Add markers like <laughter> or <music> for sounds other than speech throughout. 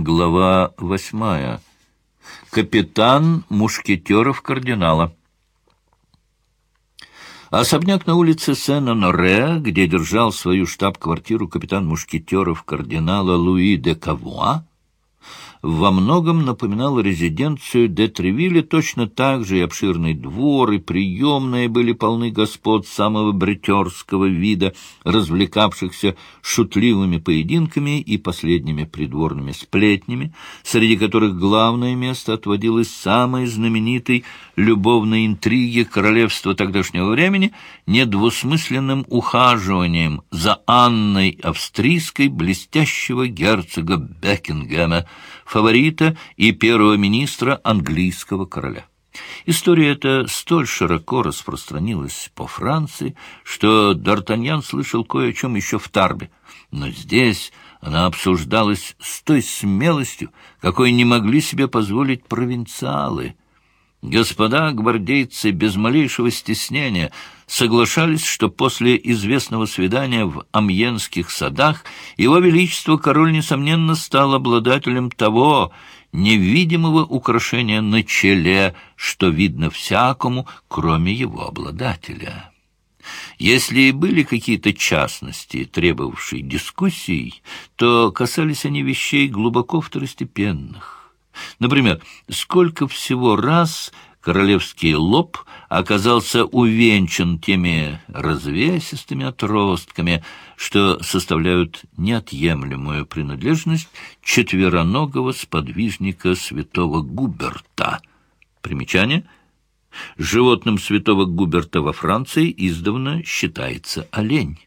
Глава восьмая. Капитан мушкетеров кардинала. Особняк на улице Сен-Оноре, где держал свою штаб-квартиру капитан мушкетеров кардинала Луи де Кавуа, во многом напоминал резиденцию де Тревилля, точно так же и обширный двор, и приемные были полны господ самого бритерского вида, развлекавшихся шутливыми поединками и последними придворными сплетнями, среди которых главное место отводилось самой знаменитой любовной интриге королевства тогдашнего времени, недвусмысленным ухаживанием за Анной Австрийской блестящего герцога Бекингема, фаворита и первого министра английского короля. История эта столь широко распространилась по Франции, что Д'Артаньян слышал кое о чем еще в Тарбе, но здесь она обсуждалась с той смелостью, какой не могли себе позволить провинциалы — Господа гвардейцы без малейшего стеснения соглашались, что после известного свидания в Амьенских садах его величество король, несомненно, стал обладателем того невидимого украшения на челе, что видно всякому, кроме его обладателя. Если и были какие-то частности, требовавшие дискуссий, то касались они вещей глубоко второстепенных. Например, сколько всего раз королевский лоб оказался увенчан теми развесистыми отростками, что составляют неотъемлемую принадлежность четвероногого сподвижника святого Губерта. Примечание — Животным святого Губерта во Франции издавна считается олень.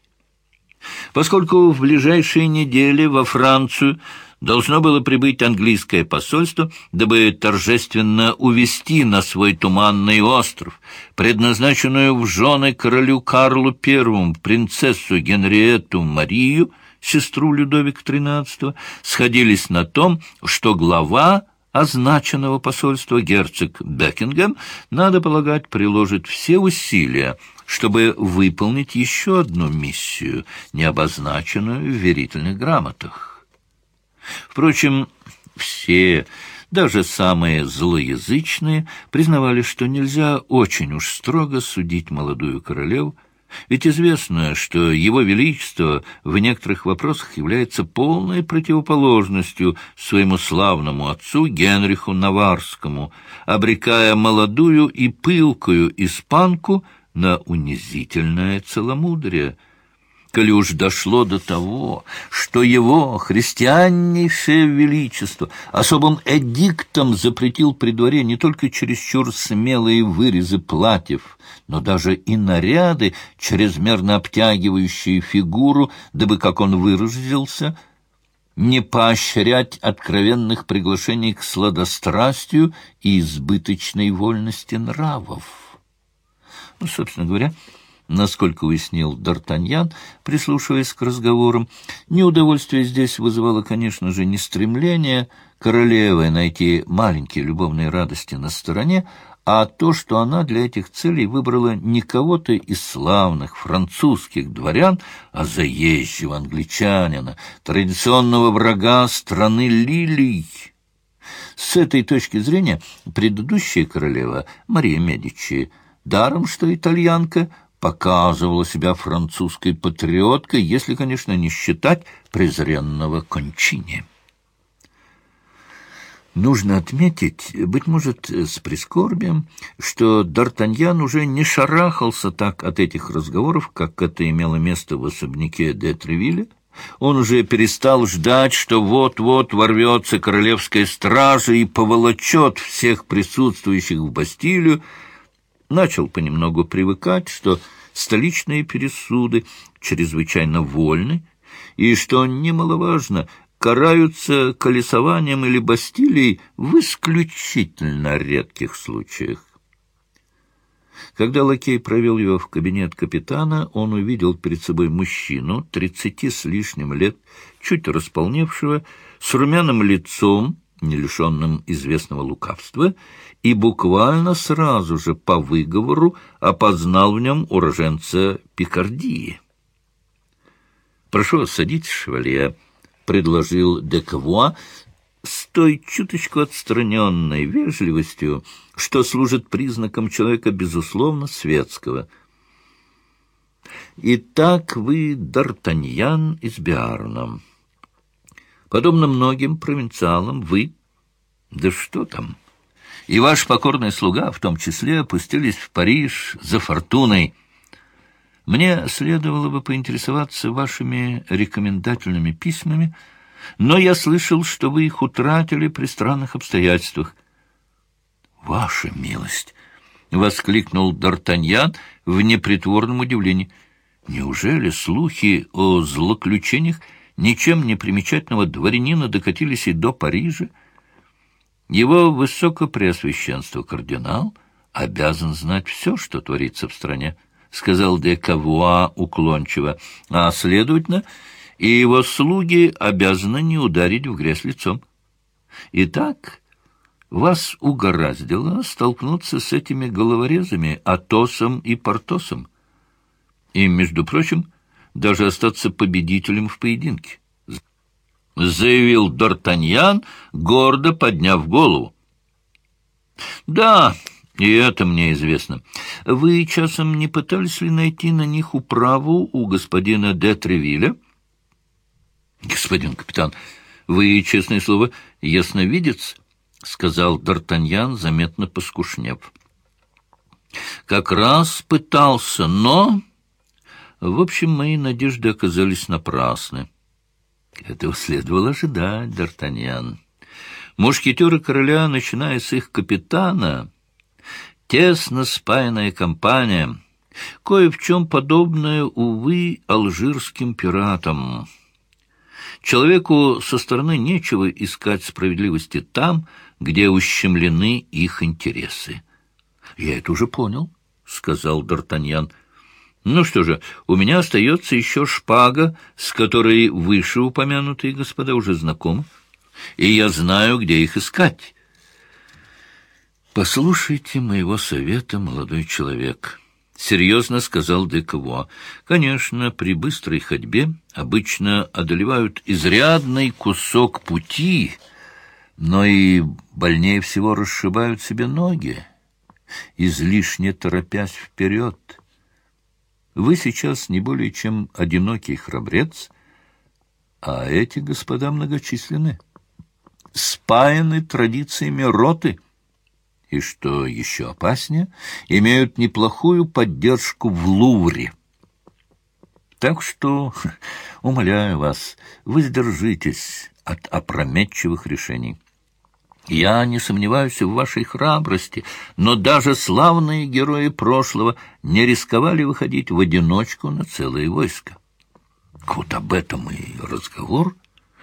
Поскольку в ближайшие недели во Францию должно было прибыть английское посольство, дабы торжественно увести на свой туманный остров, предназначенную в жены королю Карлу I, принцессу Генриетту Марию, сестру Людовика XIII, сходились на том, что глава означенного посольства герцог Бекингем, надо полагать, приложит все усилия, чтобы выполнить еще одну миссию, не обозначенную в верительных грамотах. Впрочем, все, даже самые злоязычные, признавали, что нельзя очень уж строго судить молодую королеву, ведь известно, что его величество в некоторых вопросах является полной противоположностью своему славному отцу Генриху Наварскому, обрекая молодую и пылкую испанку на унизительное целомудрие — коли уж дошло до того, что его христианнейшее величество особым эдиктом запретил при дворе не только чересчур смелые вырезы платьев, но даже и наряды, чрезмерно обтягивающие фигуру, дабы, как он выразился, не поощрять откровенных приглашений к сладострастию и избыточной вольности нравов. Ну, собственно говоря, Насколько уяснил Д'Артаньян, прислушиваясь к разговорам, неудовольствие здесь вызывало, конечно же, не стремление королевы найти маленькие любовные радости на стороне, а то, что она для этих целей выбрала не кого-то из славных французских дворян, а заезжего англичанина, традиционного врага страны лилий. С этой точки зрения предыдущая королева, Мария Медичи, даром что итальянка, показывала себя французской патриоткой, если, конечно, не считать презренного Кончини. Нужно отметить, быть может, с прискорбием, что Д'Артаньян уже не шарахался так от этих разговоров, как это имело место в особняке де Тревилля. Он уже перестал ждать, что вот-вот ворвется королевская стража и поволочет всех присутствующих в Бастилию, начал понемногу привыкать, что столичные пересуды чрезвычайно вольны, и, что немаловажно, караются колесованием или бастилией в исключительно редких случаях. Когда лакей провел его в кабинет капитана, он увидел перед собой мужчину, тридцати с лишним лет, чуть располневшего, с румяным лицом, не лишенным известного лукавства, и буквально сразу же по выговору опознал в нем уроженца Пикардии. «Прошу садитесь, шевалье», — предложил Декавуа, той чуточку отстраненной вежливостью, что служит признаком человека, безусловно, светского. «Итак, вы Д'Артаньян из Биарна. Подобно многим провинциалам, вы... Да что там? И ваш покорный слуга, в том числе, опустились в Париж за фортуной». Мне следовало бы поинтересоваться вашими рекомендательными письмами, но я слышал, что вы их утратили при странных обстоятельствах. — Ваша милость! — воскликнул Д'Артаньян в непритворном удивлении. — Неужели слухи о злоключениях ничем не примечательного дворянина докатились и до Парижа? Его высокопреосвященство кардинал обязан знать все, что творится в стране. —— сказал де Кавуа уклончиво, — а, следовательно, и его слуги обязаны не ударить в грязь лицом. Итак, вас угораздило столкнуться с этими головорезами Атосом и Портосом, и, между прочим, даже остаться победителем в поединке, — заявил Д'Артаньян, гордо подняв голову. — Да, и это мне известно. Вы часом не пытались ли найти на них управу у господина де Тревиля? Господин капитан, вы, честное слово, ясновидец, — сказал Д'Артаньян, заметно поскушнев. Как раз пытался, но... В общем, мои надежды оказались напрасны. Этого следовало ожидать, Д'Артаньян. Мушкетеры короля, начиная с их капитана тесно спаянная компания, кое в чем подобное, увы, алжирским пиратам. Человеку со стороны нечего искать справедливости там, где ущемлены их интересы. — Я это уже понял, — сказал Д'Артаньян. — Ну что же, у меня остается еще шпага, с которой вышеупомянутые господа уже знакомы, и я знаю, где их искать. «Послушайте моего совета, молодой человек», — серьезно сказал Декво. «Конечно, при быстрой ходьбе обычно одолевают изрядный кусок пути, но и больнее всего расшибают себе ноги, излишне торопясь вперед. Вы сейчас не более чем одинокий храбрец, а эти господа многочисленны, спаяны традициями роты» и, что еще опаснее, имеют неплохую поддержку в Лувре. Так что, <laughs> умоляю вас, воздержитесь от опрометчивых решений. Я не сомневаюсь в вашей храбрости, но даже славные герои прошлого не рисковали выходить в одиночку на целое войско. Вот об этом и разговор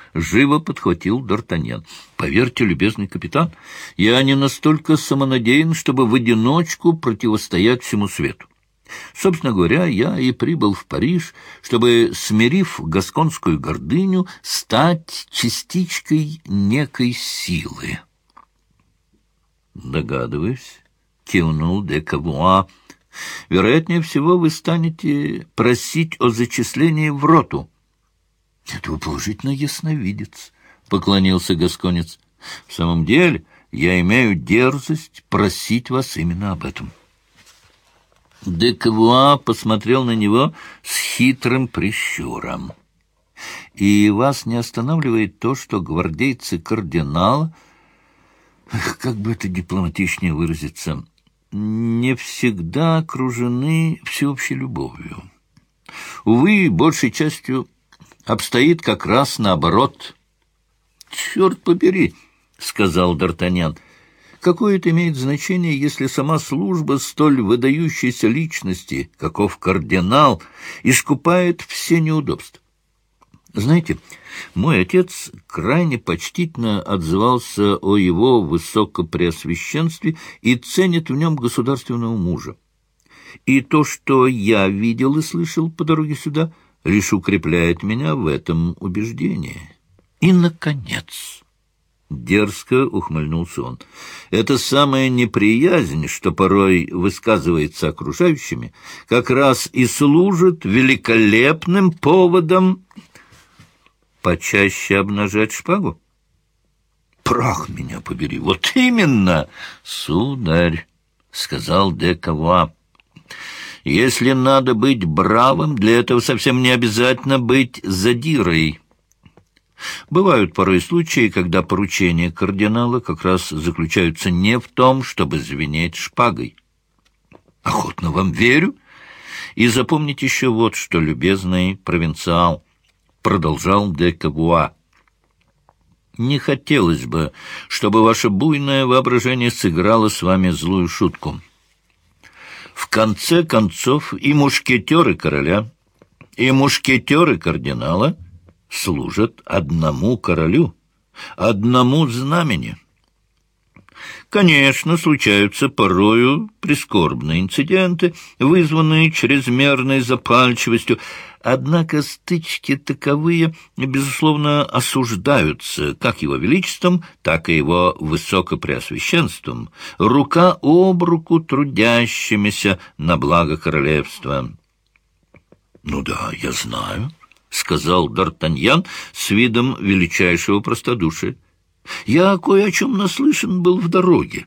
—— живо подхватил Д'Артаньян. — Поверьте, любезный капитан, я не настолько самонадеян, чтобы в одиночку противостоять всему свету. Собственно говоря, я и прибыл в Париж, чтобы, смирив гасконскую гордыню, стать частичкой некой силы. — Догадываюсь, — кивнул де Кавуа. — Вероятнее всего, вы станете просить о зачислении в роту. — Это вы положительно ясновидец, — поклонился Гасконец. — В самом деле я имею дерзость просить вас именно об этом. Де Кавуа посмотрел на него с хитрым прищуром. — И вас не останавливает то, что гвардейцы кардинала, как бы это дипломатичнее выразиться, не всегда окружены всеобщей любовью. Увы, большей частью обстоит как раз наоборот. — Черт побери, — сказал Д'Артаньян, — какое это имеет значение, если сама служба столь выдающейся личности, каков кардинал, искупает все неудобства? Знаете, мой отец крайне почтительно отзывался о его высокопреосвященстве и ценит в нем государственного мужа. И то, что я видел и слышал по дороге сюда — лишь укрепляет меня в этом убеждении. И, наконец, дерзко ухмыльнулся он, эта самая неприязнь, что порой высказывается окружающими, как раз и служит великолепным поводом почаще обнажать шпагу. Прах меня побери! Вот именно, сударь, — сказал де Кава. Если надо быть бравым, для этого совсем не обязательно быть задирой. Бывают порой случаи, когда поручения кардинала как раз заключаются не в том, чтобы звенеть шпагой. Охотно вам верю. И запомните еще вот что, любезный провинциал, продолжал де Кавуа. Не хотелось бы, чтобы ваше буйное воображение сыграло с вами злую шутку. В конце концов и мушкетеры короля, и мушкетеры кардинала служат одному королю, одному знамени. Конечно, случаются порою прискорбные инциденты, вызванные чрезмерной запальчивостью, однако стычки таковые, безусловно, осуждаются как его величеством, так и его высокопреосвященством, рука об руку трудящимися на благо королевства. — Ну да, я знаю, — сказал Д'Артаньян с видом величайшего простодушия. Я кое о чем наслышан был в дороге.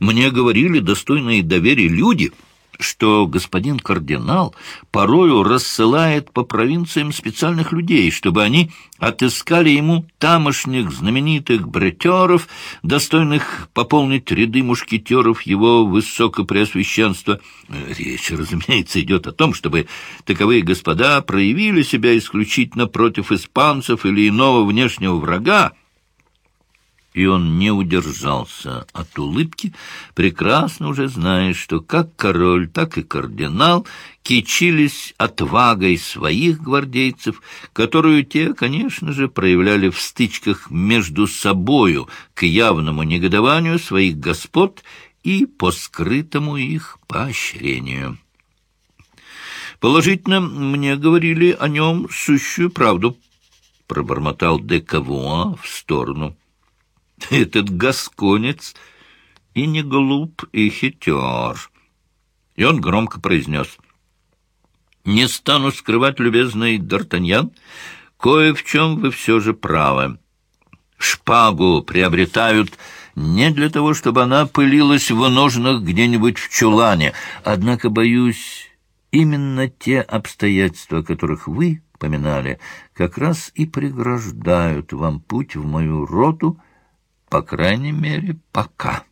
Мне говорили достойные доверия люди, что господин кардинал порою рассылает по провинциям специальных людей, чтобы они отыскали ему тамошних знаменитых бретеров, достойных пополнить ряды мушкетеров его высокопреосвященства. Речь, разумеется, идет о том, чтобы таковые господа проявили себя исключительно против испанцев или иного внешнего врага, и он не удержался от улыбки, прекрасно уже зная, что как король, так и кардинал кичились отвагой своих гвардейцев, которую те, конечно же, проявляли в стычках между собою к явному негодованию своих господ и по скрытому их поощрению. «Положительно, мне говорили о нем сущую правду», — пробормотал де Кавуа в сторону. Этот гасконец и не глуп, и хитер. И он громко произнес. «Не стану скрывать, любезный Д'Артаньян, кое в чем вы все же правы. Шпагу приобретают не для того, чтобы она пылилась в ножнах где-нибудь в чулане. Однако, боюсь, именно те обстоятельства, о которых вы поминали, как раз и преграждают вам путь в мою роту — по крайней мере, пока.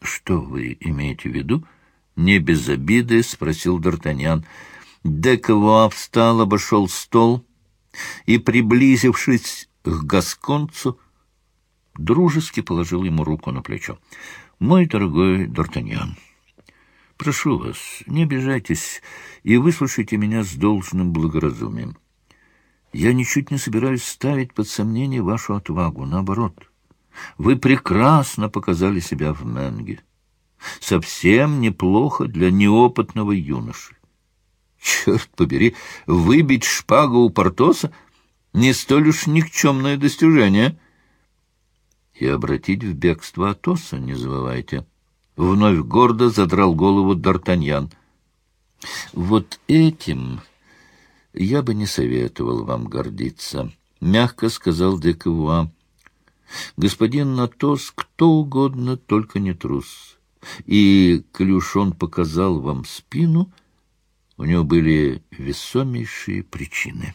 Что вы имеете в виду? Не без обиды, спросил Д'Артаньян. Дековуа встал, обошел стол и, приблизившись к Гасконцу, дружески положил ему руку на плечо. «Мой дорогой Д'Артаньян, прошу вас, не обижайтесь и выслушайте меня с должным благоразумием. Я ничуть не собираюсь ставить под сомнение вашу отвагу. Наоборот, вы прекрасно показали себя в Менге. Совсем неплохо для неопытного юноши. Черт побери, выбить шпагу у Портоса не столь уж никчемное достижение. И обратить в бегство Атоса не забывайте. Вновь гордо задрал голову Д'Артаньян. Вот этим я бы не советовал вам гордиться, — мягко сказал Декавуа. Господин Натос кто угодно, только не трус. И, коли уж он показал вам спину, у него были весомейшие причины.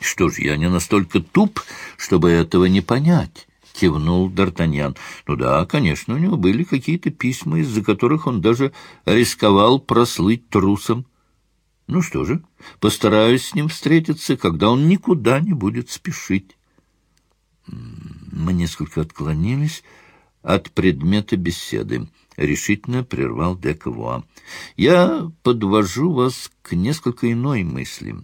Что ж, я не настолько туп, чтобы этого не понять. — кивнул Д'Артаньян. «Ну да, конечно, у него были какие-то письма, из-за которых он даже рисковал прослыть трусом. Ну что же, постараюсь с ним встретиться, когда он никуда не будет спешить. Мы несколько отклонились от предмета беседы. Решительно прервал Декавуа. Я подвожу вас к несколько иной мысли.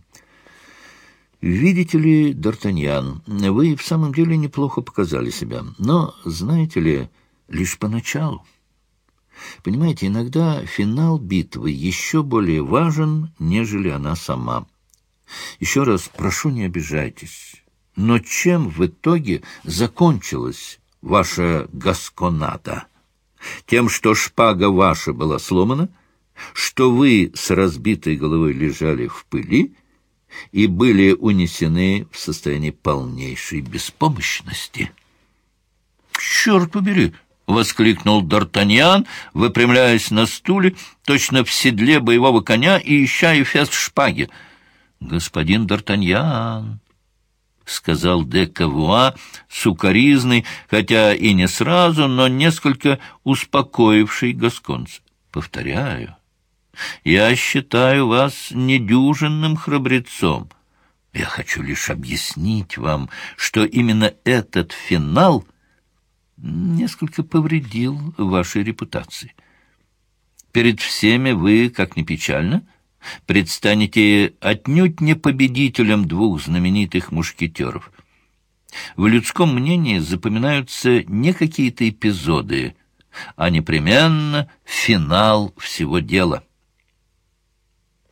Видите ли, Д'Артаньян, вы в самом деле неплохо показали себя, но, знаете ли, лишь поначалу. Понимаете, иногда финал битвы еще более важен, нежели она сама. Еще раз прошу, не обижайтесь. Но чем в итоге закончилась ваша гасконада? Тем, что шпага ваша была сломана, что вы с разбитой головой лежали в пыли, и были унесены в состояние полнейшей беспомощности. «Черт побери!» — воскликнул Д'Артаньян, выпрямляясь на стуле, точно в седле боевого коня и ища эфес шпаги. «Господин Д'Артаньян!» — сказал де Кавуа сукоризный, хотя и не сразу, но несколько успокоивший гасконца. «Повторяю, я считаю вас недюжинным храбрецом. Я хочу лишь объяснить вам, что именно этот финал несколько повредил вашей репутации. Перед всеми вы, как ни печально, предстанете отнюдь не победителем двух знаменитых мушкетеров. В людском мнении запоминаются не какие-то эпизоды, а непременно финал всего дела.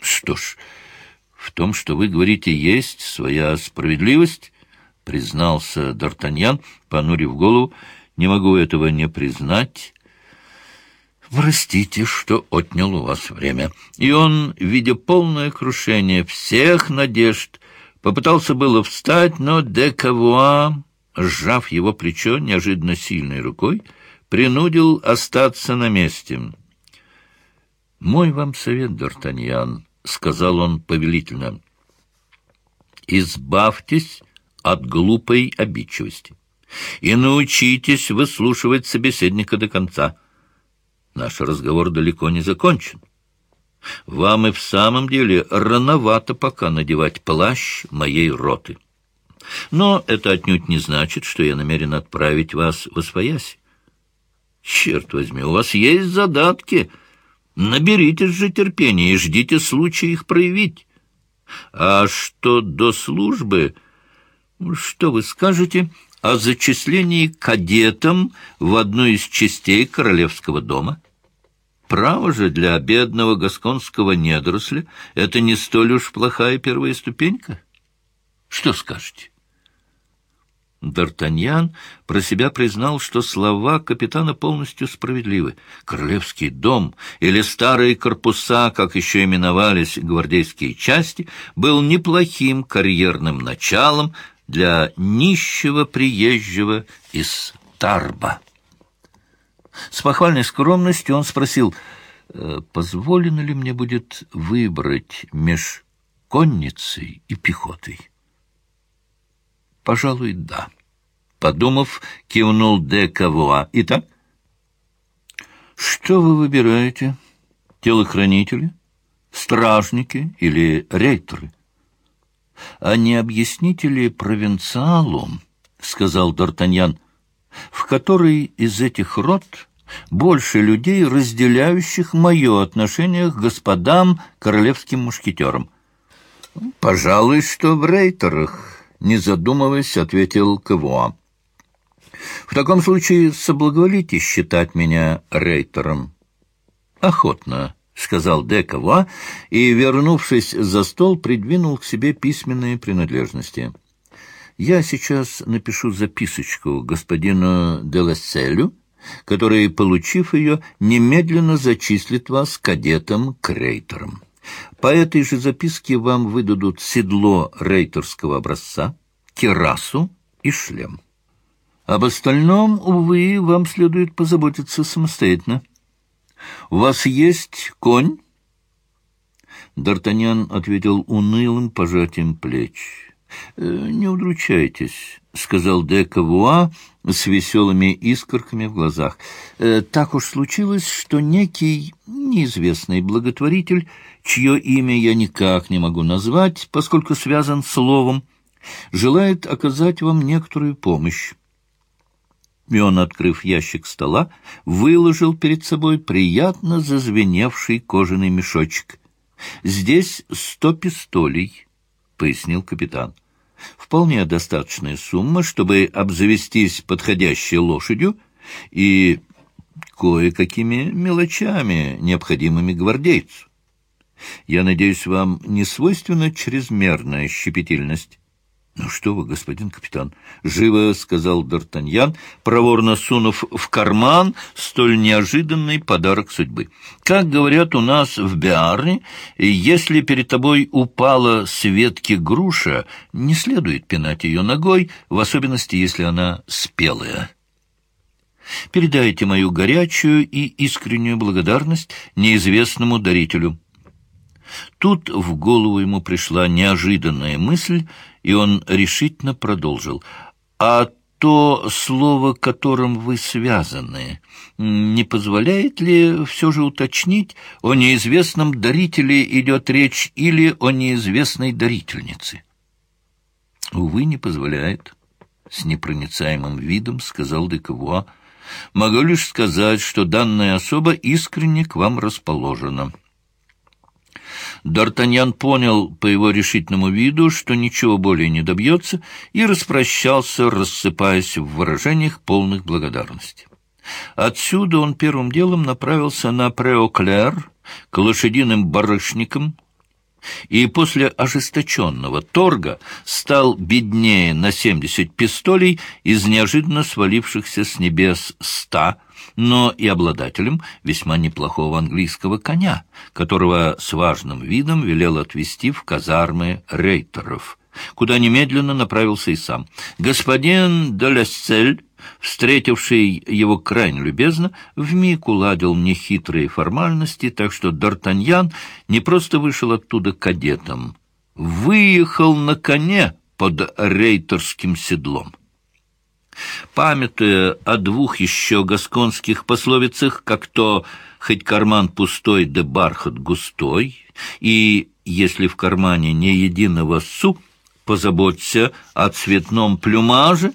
Что ж, в том, что вы говорите, есть своя справедливость, признался Д'Артаньян, понурив голову. Не могу этого не признать. Простите, что отнял у вас время. И он, видя полное крушение всех надежд, попытался было встать, но де Кавуа, сжав его плечо неожиданно сильной рукой, принудил остаться на месте. «Мой вам совет, Д'Артаньян», — сказал он повелительно. «Избавьтесь от глупой обидчивости и научитесь выслушивать собеседника до конца. Наш разговор далеко не закончен. Вам и в самом деле рановато пока надевать плащ моей роты. Но это отнюдь не значит, что я намерен отправить вас в Освоясь. Черт возьми, у вас есть задатки — Наберитесь же терпения и ждите случая их проявить. А что до службы, что вы скажете о зачислении кадетом в одну из частей королевского дома? Право же для бедного гасконского недоросля это не столь уж плохая первая ступенька. Что скажете? Д'Артаньян про себя признал, что слова капитана полностью справедливы. Королевский дом или старые корпуса, как еще именовались гвардейские части, был неплохим карьерным началом для нищего приезжего из Тарба. С похвальной скромностью он спросил, «Э, позволено ли мне будет выбрать меж конницей и пехотой? Пожалуй, да. Подумав, кивнул де Кавуа. Итак, что вы выбираете? Телохранители, стражники или рейтеры? А не объясните ли провинциалу, сказал Д'Артаньян, в который из этих род больше людей, разделяющих мое отношение к господам королевским мушкетерам? Пожалуй, что в рейтерах не задумываясь, ответил Кавуа. «В таком случае соблаговолите считать меня рейтером». «Охотно», — сказал де Кавуа, и, вернувшись за стол, придвинул к себе письменные принадлежности. «Я сейчас напишу записочку господину Деласселю, который, получив ее, немедленно зачислит вас кадетом-крейтером». По этой же записке вам выдадут седло рейтерского образца, керасу и шлем. Об остальном, увы, вам следует позаботиться самостоятельно. У вас есть конь? Д'Артаньян ответил унылым пожатием плеч. «Э, «Не удручайтесь», — сказал де Кавуа с веселыми искорками в глазах. «Э, «Так уж случилось, что некий неизвестный благотворитель, чье имя я никак не могу назвать, поскольку связан словом, желает оказать вам некоторую помощь». И открыв ящик стола, выложил перед собой приятно зазвеневший кожаный мешочек. «Здесь сто пистолей» пояснил капитан. «Вполне достаточная сумма, чтобы обзавестись подходящей лошадью и кое-какими мелочами, необходимыми гвардейцу. Я надеюсь, вам не свойственна чрезмерная щепетильность. «Ну что вы, господин капитан!» — живо сказал Д'Артаньян, проворно сунув в карман столь неожиданный подарок судьбы. «Как говорят у нас в Биарне, если перед тобой упала с ветки груша, не следует пинать ее ногой, в особенности, если она спелая». Передайте мою горячую и искреннюю благодарность неизвестному дарителю. Тут в голову ему пришла неожиданная мысль, и он решительно продолжил. «А то слово, которым вы связаны, не позволяет ли все же уточнить, о неизвестном дарителе идет речь или о неизвестной дарительнице?» «Увы, не позволяет», — с непроницаемым видом сказал Декавуа. «Могу лишь сказать, что данная особа искренне к вам расположена». Д'Артаньян понял по его решительному виду, что ничего более не добьется, и распрощался, рассыпаясь в выражениях полных благодарности. Отсюда он первым делом направился на Преоклер к лошадиным барышникам, и после ожесточенного торга стал беднее на семьдесят пистолей из неожиданно свалившихся с небес ста, но и обладателем весьма неплохого английского коня, которого с важным видом велел отвезти в казармы рейтеров, куда немедленно направился и сам. Господин Долесцель встретивший его крайне любезно, вмиг уладил нехитрые формальности, так что Д'Артаньян не просто вышел оттуда кадетом, выехал на коне под рейтерским седлом. Памятуя о двух еще гасконских пословицах, как то «хоть карман пустой, да бархат густой», и «если в кармане не единого су», позаботься о цветном плюмаже,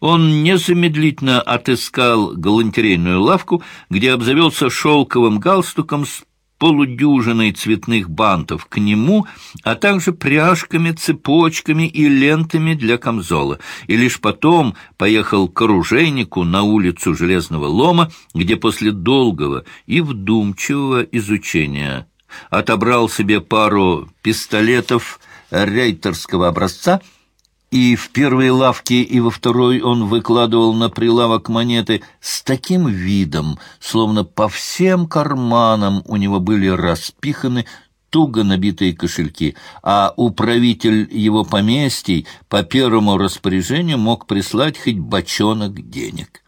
он незамедлительно отыскал галантерейную лавку, где обзавелся шелковым галстуком с полудюжиной цветных бантов к нему, а также пряжками, цепочками и лентами для камзола, и лишь потом поехал к оружейнику на улицу Железного Лома, где после долгого и вдумчивого изучения отобрал себе пару пистолетов рейтерского образца — и в первой лавке, и во второй он выкладывал на прилавок монеты с таким видом, словно по всем карманам у него были распиханы туго набитые кошельки, а управитель его поместий по первому распоряжению мог прислать хоть бочонок денег.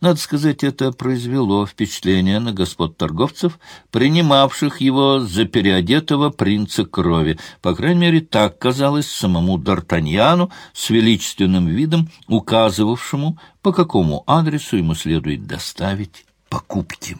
Надо сказать, это произвело впечатление на господ торговцев, принимавших его за переодетого принца крови. По крайней мере, так казалось самому Д'Артаньяну с величественным видом, указывавшему, по какому адресу ему следует доставить покупки.